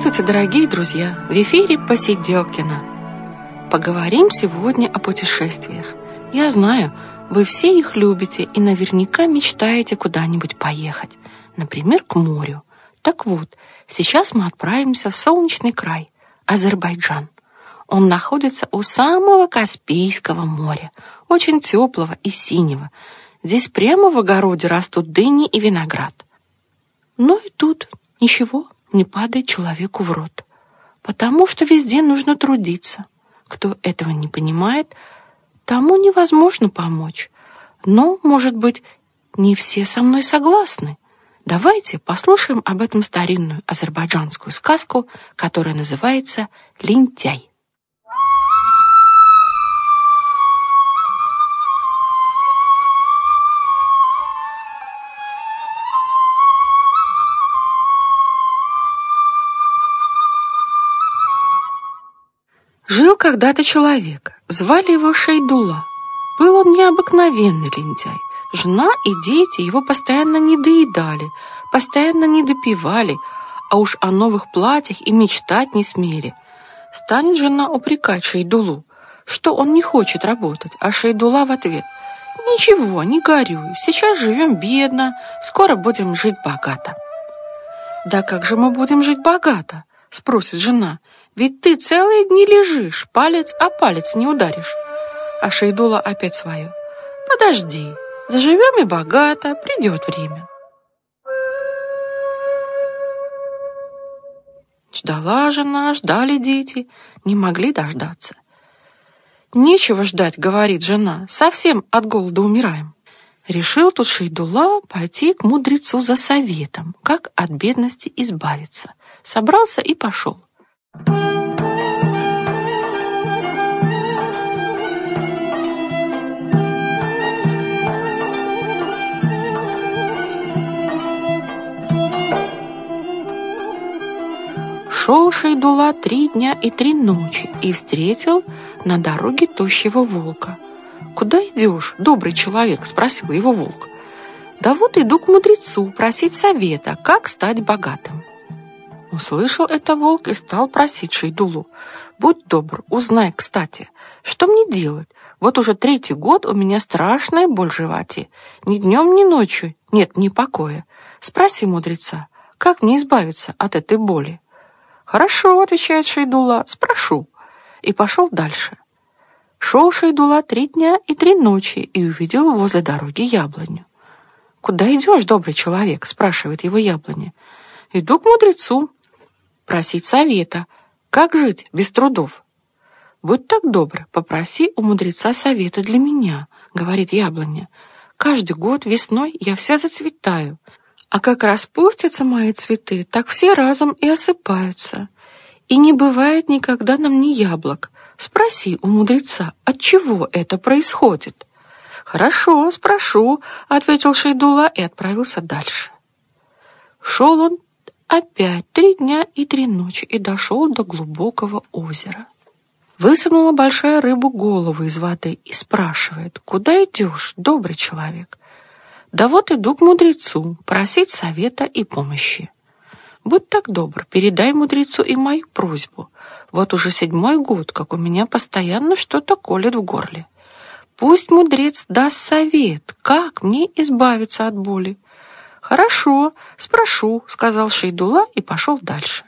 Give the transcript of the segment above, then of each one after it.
Здравствуйте, дорогие друзья! В эфире Посиделкина. Поговорим сегодня о путешествиях. Я знаю, вы все их любите и наверняка мечтаете куда-нибудь поехать. Например, к морю. Так вот, сейчас мы отправимся в солнечный край, Азербайджан. Он находится у самого Каспийского моря, очень теплого и синего. Здесь прямо в огороде растут дыни и виноград. Но и тут ничего не падает человеку в рот, потому что везде нужно трудиться. Кто этого не понимает, тому невозможно помочь. Но, может быть, не все со мной согласны. Давайте послушаем об этом старинную азербайджанскую сказку, которая называется «Лентяй». Когда-то человек, звали его Шейдула. Был он необыкновенный лентяй. Жена и дети его постоянно недоедали, постоянно недопивали, а уж о новых платьях и мечтать не смели. Станет жена упрекать Шейдулу, что он не хочет работать, а Шейдула в ответ «Ничего, не горюй, сейчас живем бедно, скоро будем жить богато». «Да как же мы будем жить богато?» — спросит жена. Ведь ты целые дни лежишь, палец о палец не ударишь. А Шейдула опять свое. Подожди, заживем и богато, придет время. Ждала жена, ждали дети, не могли дождаться. «Нечего ждать», — говорит жена, — «совсем от голода умираем». Решил тут Шейдула пойти к мудрецу за советом, как от бедности избавиться. Собрался и пошел. Шел Шейдула три дня и три ночи и встретил на дороге тощего волка. «Куда идешь, добрый человек?» – спросил его волк. «Да вот иду к мудрецу просить совета, как стать богатым». Услышал это волк и стал просить Шейдулу. «Будь добр, узнай, кстати, что мне делать? Вот уже третий год у меня страшная боль в животе. Ни днем, ни ночью нет ни покоя. Спроси мудреца, как мне избавиться от этой боли?» «Хорошо», — отвечает Шейдула, — «спрошу». И пошел дальше. Шел Шейдула три дня и три ночи и увидел возле дороги яблоню. «Куда идешь, добрый человек?» — спрашивает его яблоня. «Иду к мудрецу, просить совета, как жить без трудов». «Будь так добр, попроси у мудреца совета для меня», — говорит яблоня. «Каждый год весной я вся зацветаю, а как распустятся мои цветы, так все разом и осыпаются. И не бывает никогда нам ни яблок. Спроси у мудреца, от чего это происходит. Хорошо, спрошу, ответил Шейдула и отправился дальше. Шел он опять три дня и три ночи и дошел до глубокого озера. Высунула большая рыба голову из воды и спрашивает, «Куда идешь, добрый человек?» Да вот иду к мудрецу просить совета и помощи. Будь так добр, передай мудрецу и мою просьбу. Вот уже седьмой год, как у меня постоянно что-то колет в горле. Пусть мудрец даст совет, как мне избавиться от боли. Хорошо, спрошу, сказал Шейдула и пошел дальше.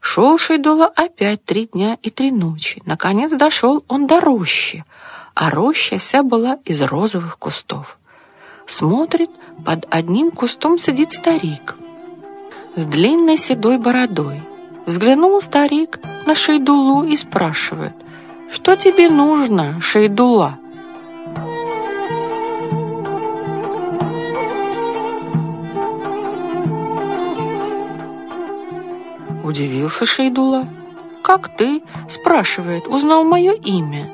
Шел Шейдула опять три дня и три ночи. Наконец дошел он до рощи, а роща вся была из розовых кустов. Смотрит, под одним кустом сидит старик с длинной седой бородой. Взглянул старик на Шейдулу и спрашивает, «Что тебе нужно, Шейдула?» Удивился Шейдула. «Как ты?» – спрашивает, узнал мое имя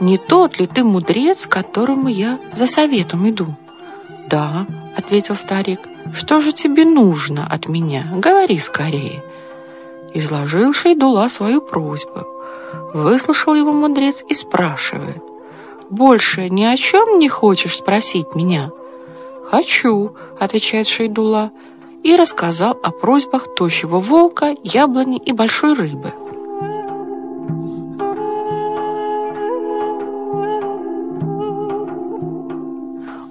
не тот ли ты мудрец, которому я за советом иду?» «Да», — ответил старик, — «что же тебе нужно от меня? Говори скорее». Изложил Шейдула свою просьбу. Выслушал его мудрец и спрашивает, «Больше ни о чем не хочешь спросить меня?» «Хочу», — отвечает Шейдула, и рассказал о просьбах тощего волка, яблони и большой рыбы.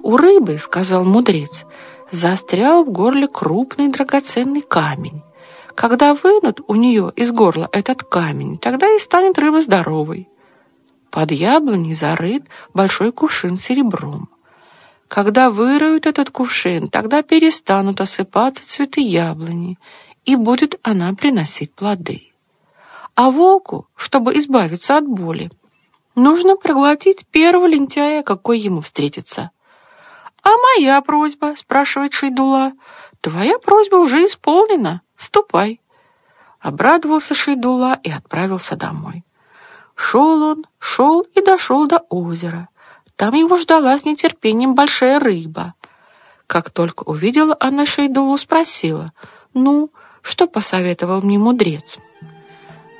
«У рыбы, — сказал мудрец, — застрял в горле крупный драгоценный камень. Когда вынут у нее из горла этот камень, тогда и станет рыба здоровой. Под яблоней зарыт большой кувшин серебром. Когда выроют этот кувшин, тогда перестанут осыпаться цветы яблони, и будет она приносить плоды. А волку, чтобы избавиться от боли, нужно проглотить первого лентяя, какой ему встретится. «А моя просьба?» — спрашивает Шейдула. «Твоя просьба уже исполнена. Ступай». Обрадовался Шейдула и отправился домой. Шел он, шел и дошел до озера. Там его ждала с нетерпением большая рыба. Как только увидела она Шейдулу, спросила, «Ну, что посоветовал мне мудрец?»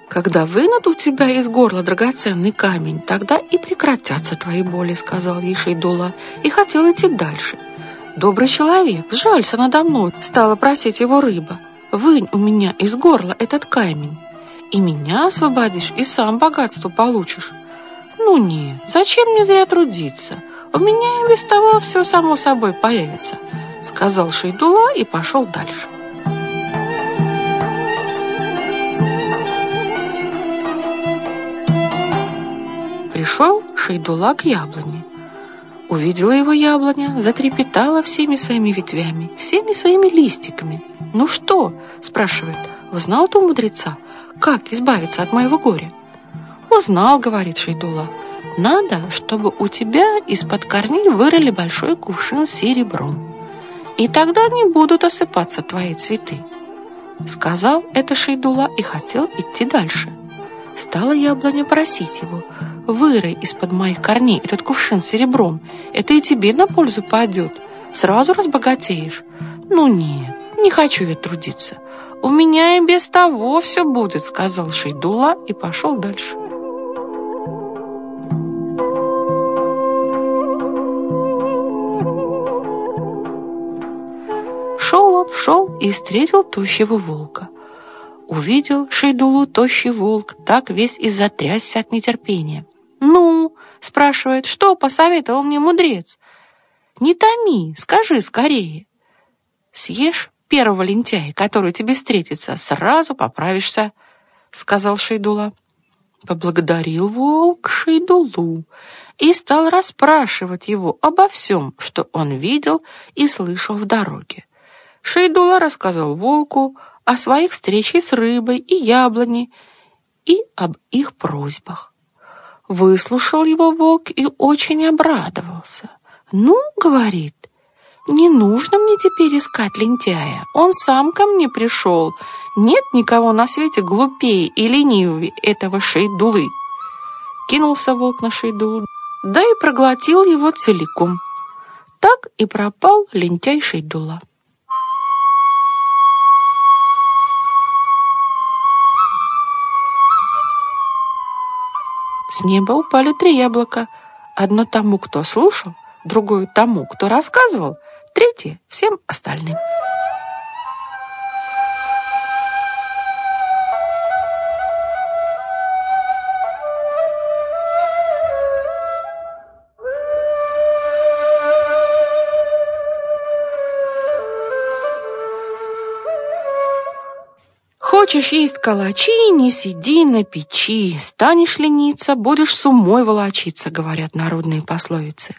«Когда вынут у тебя из горла драгоценный камень, тогда и прекратятся твои боли», — сказал ей Шейдула, и хотел идти дальше. «Добрый человек, сжалься надо мной», — стала просить его рыба. «Вынь у меня из горла этот камень, и меня освободишь, и сам богатство получишь». «Ну не, зачем мне зря трудиться? У меня и без того все само собой появится», — сказал Шейдула и пошел дальше. Пришел Шейдула к яблоне. Увидела его яблоня, затрепетала всеми своими ветвями, всеми своими листиками. «Ну что?» – спрашивает. «Узнал ты мудреца? Как избавиться от моего горя?» «Узнал», — говорит Шейдула. «Надо, чтобы у тебя из-под корней вырыли большой кувшин с серебром, и тогда не будут осыпаться твои цветы». Сказал это Шейдула и хотел идти дальше. Стала яблоня просить его, «Вырой из-под моих корней этот кувшин с серебром, это и тебе на пользу пойдет, сразу разбогатеешь». «Ну нет, не хочу я трудиться, у меня и без того все будет», — сказал Шейдула и пошел дальше. Шел и встретил тощего волка. Увидел Шейдулу тощий волк, так весь и затрясся от нетерпения. «Ну?» — спрашивает, что посоветовал мне мудрец. «Не томи, скажи скорее. Съешь первого лентяя, который тебе встретится, сразу поправишься», — сказал Шейдула. Поблагодарил волк Шейдулу и стал расспрашивать его обо всем, что он видел и слышал в дороге. Шейдула рассказал волку о своих встречах с рыбой и яблони и об их просьбах. Выслушал его волк и очень обрадовался. «Ну, — говорит, — не нужно мне теперь искать лентяя. Он сам ко мне пришел. Нет никого на свете глупее и ленивее этого шейдулы». Кинулся волк на шейдулу, да и проглотил его целиком. Так и пропал лентяй шейдула. С неба упали три яблока. Одно тому, кто слушал, другое тому, кто рассказывал, третье всем остальным. Хочешь есть калачи, не сиди на печи. Станешь лениться, будешь с умой волочиться, говорят народные пословицы.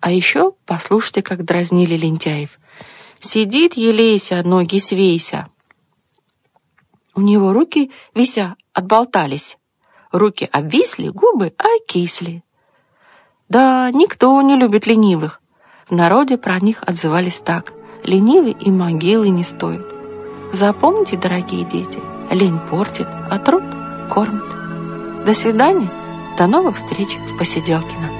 А еще послушайте, как дразнили лентяев. Сидит елейся, ноги свейся. У него руки, вися, отболтались. Руки обвисли, губы окисли. Да, никто не любит ленивых. В народе про них отзывались так. Ленивый и могилы не стоит. Запомните, дорогие дети, лень портит, а труд кормит. До свидания, до новых встреч в Посиделкино.